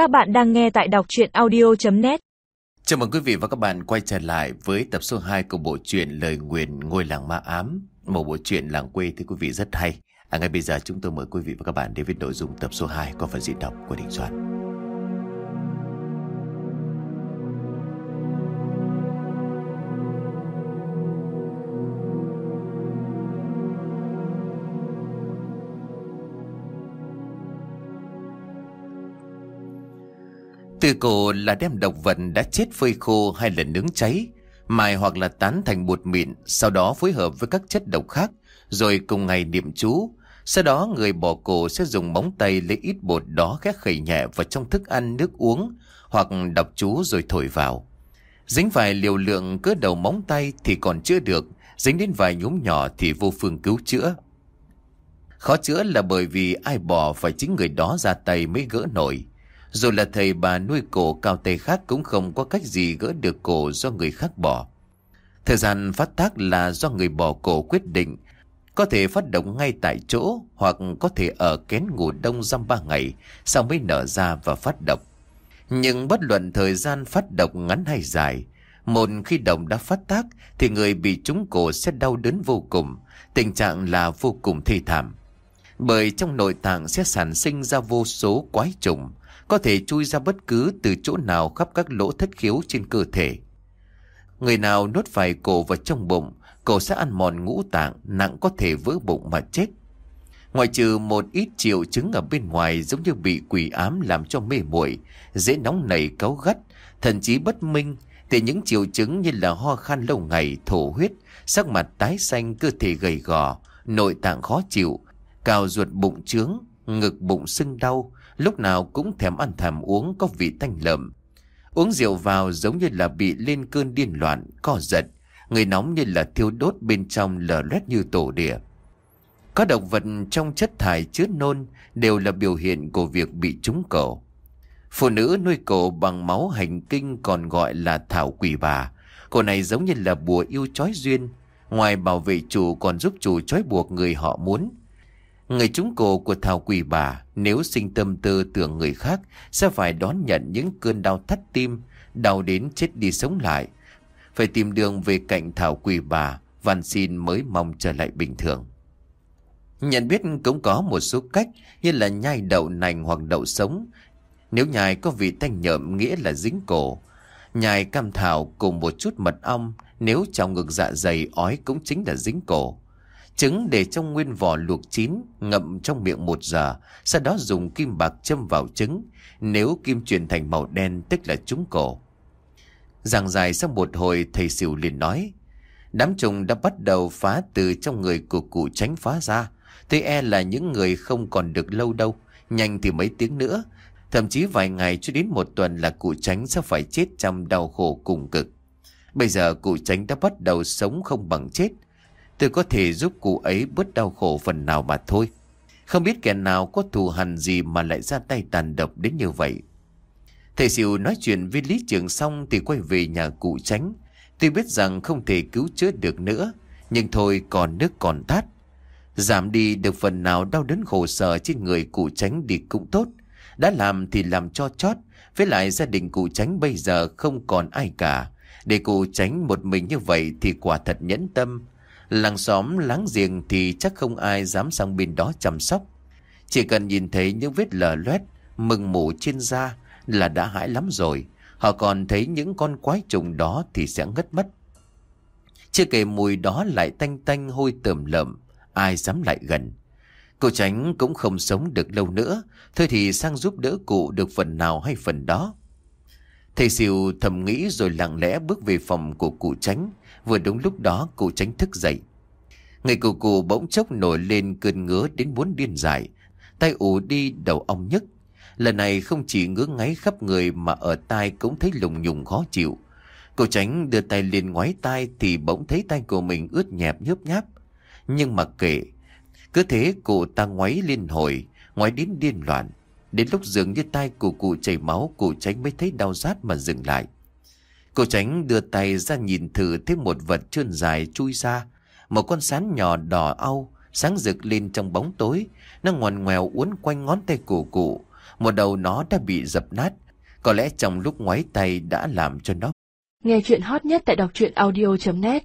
Các bạn đang nghe tại đọc chuyện audio.net Chào mừng quý vị và các bạn quay trở lại với tập số 2 của bộ truyện Lời Nguyền Ngôi Làng Ma Ám. Một bộ truyện làng quê thì quý vị rất hay. À, Ngay bây giờ chúng tôi mời quý vị và các bạn đến với nội dung tập số 2 của phần diễn đọc của Đình Soạn. Từ cổ là đem độc vật đã chết phơi khô hay là nướng cháy, mài hoặc là tán thành bột mịn, sau đó phối hợp với các chất độc khác, rồi cùng ngày niệm chú. Sau đó người bỏ cổ sẽ dùng móng tay lấy ít bột đó khét khẩy nhẹ vào trong thức ăn nước uống, hoặc đọc chú rồi thổi vào. Dính vài liều lượng cỡ đầu móng tay thì còn chưa được, dính đến vài nhúm nhỏ thì vô phương cứu chữa. Khó chữa là bởi vì ai bỏ phải chính người đó ra tay mới gỡ nổi. Dù là thầy bà nuôi cổ cao tay khác cũng không có cách gì gỡ được cổ do người khác bỏ. Thời gian phát tác là do người bỏ cổ quyết định, có thể phát động ngay tại chỗ hoặc có thể ở kén ngủ đông dăm ba ngày sau mới nở ra và phát độc. Nhưng bất luận thời gian phát độc ngắn hay dài, một khi động đã phát tác thì người bị trúng cổ sẽ đau đớn vô cùng, tình trạng là vô cùng thê thảm. Bởi trong nội tạng sẽ sản sinh ra vô số quái trùng, có thể chui ra bất cứ từ chỗ nào khắp các lỗ thất khiếu trên cơ thể. Người nào nuốt phải cổ vào trong bụng, cổ sẽ ăn mòn ngũ tạng, nặng có thể vỡ bụng mà chết. Ngoài trừ một ít triệu chứng ở bên ngoài giống như bị quỷ ám làm cho mê muội, dễ nóng nảy cáu gắt, thậm chí bất minh, thì những triệu chứng như là ho khan lâu ngày, thổ huyết, sắc mặt tái xanh, cơ thể gầy gò, nội tạng khó chịu, cào ruột bụng trướng, ngực bụng sưng đau, lúc nào cũng thèm ăn thèm uống có vị thanh lợm. Uống rượu vào giống như là bị lên cơn điên loạn, co giật, người nóng như là thiêu đốt bên trong lở loét như tổ địa Có động vật trong chất thải chứa nôn đều là biểu hiện của việc bị trúng cổ. Phụ nữ nuôi cổ bằng máu hành kinh còn gọi là thảo quỷ bà. Cổ này giống như là bùa yêu chói duyên. Ngoài bảo vệ chủ còn giúp chủ chói buộc người họ muốn. Người trúng cổ của thảo quỷ bà nếu sinh tâm tư tưởng người khác sẽ phải đón nhận những cơn đau thắt tim, đau đến chết đi sống lại. Phải tìm đường về cạnh thảo quỷ bà, van xin mới mong trở lại bình thường. Nhận biết cũng có một số cách như là nhai đậu nành hoặc đậu sống. Nếu nhai có vị tanh nhợm nghĩa là dính cổ. Nhai cam thảo cùng một chút mật ong nếu trong ngực dạ dày ói cũng chính là dính cổ. Trứng để trong nguyên vỏ luộc chín, ngậm trong miệng một giờ, sau đó dùng kim bạc châm vào trứng. Nếu kim chuyển thành màu đen tức là trúng cổ. Giảng dài sau một hồi thầy xỉu liền nói, đám trùng đã bắt đầu phá từ trong người của cụ tránh phá ra. Tôi e là những người không còn được lâu đâu, nhanh thì mấy tiếng nữa. Thậm chí vài ngày cho đến một tuần là cụ tránh sẽ phải chết trong đau khổ cùng cực. Bây giờ cụ tránh đã bắt đầu sống không bằng chết. Tôi có thể giúp cụ ấy bớt đau khổ phần nào mà thôi. Không biết kẻ nào có thù hằn gì mà lại ra tay tàn độc đến như vậy. Thầy Diệu nói chuyện với Lý Trường xong thì quay về nhà cụ tránh. Tuy biết rằng không thể cứu chữa được nữa, nhưng thôi còn nước còn tát. Giảm đi được phần nào đau đớn khổ sở trên người cụ tránh đi cũng tốt. Đã làm thì làm cho chót, với lại gia đình cụ tránh bây giờ không còn ai cả. Để cụ tránh một mình như vậy thì quả thật nhẫn tâm, Làng xóm láng giềng thì chắc không ai dám sang bên đó chăm sóc. Chỉ cần nhìn thấy những vết lở loét, mừng mủ trên da là đã hãi lắm rồi. Họ còn thấy những con quái trùng đó thì sẽ ngất mất. Chưa kể mùi đó lại tanh tanh hôi tởm lợm, ai dám lại gần. Cô tránh cũng không sống được lâu nữa, thôi thì sang giúp đỡ cụ được phần nào hay phần đó. Thầy Siêu thầm nghĩ rồi lặng lẽ bước về phòng của cụ tránh. Vừa đúng lúc đó cụ tránh thức dậy. Người cụ cụ bỗng chốc nổi lên cơn ngứa đến muốn điên dại. Tay ủ đi đầu ong nhức. Lần này không chỉ ngứa ngáy khắp người mà ở tai cũng thấy lùng nhùng khó chịu. cụ tránh đưa tay lên ngoái tai thì bỗng thấy tay của mình ướt nhẹp nhớp nháp. Nhưng mà kệ, cứ thế cụ ta ngoáy liên hồi, ngoáy đến điên loạn. Đến lúc dường như tay của cụ chảy máu, cụ tránh mới thấy đau rát mà dừng lại. Cụ tránh đưa tay ra nhìn thử thấy một vật trơn dài chui ra. Một con sán nhỏ đỏ au, sáng rực lên trong bóng tối. Nó ngoằn ngoèo uốn quanh ngón tay của cụ. Một đầu nó đã bị dập nát. Có lẽ trong lúc ngoái tay đã làm cho nó. Nghe chuyện hot nhất tại đọc truyện audio.net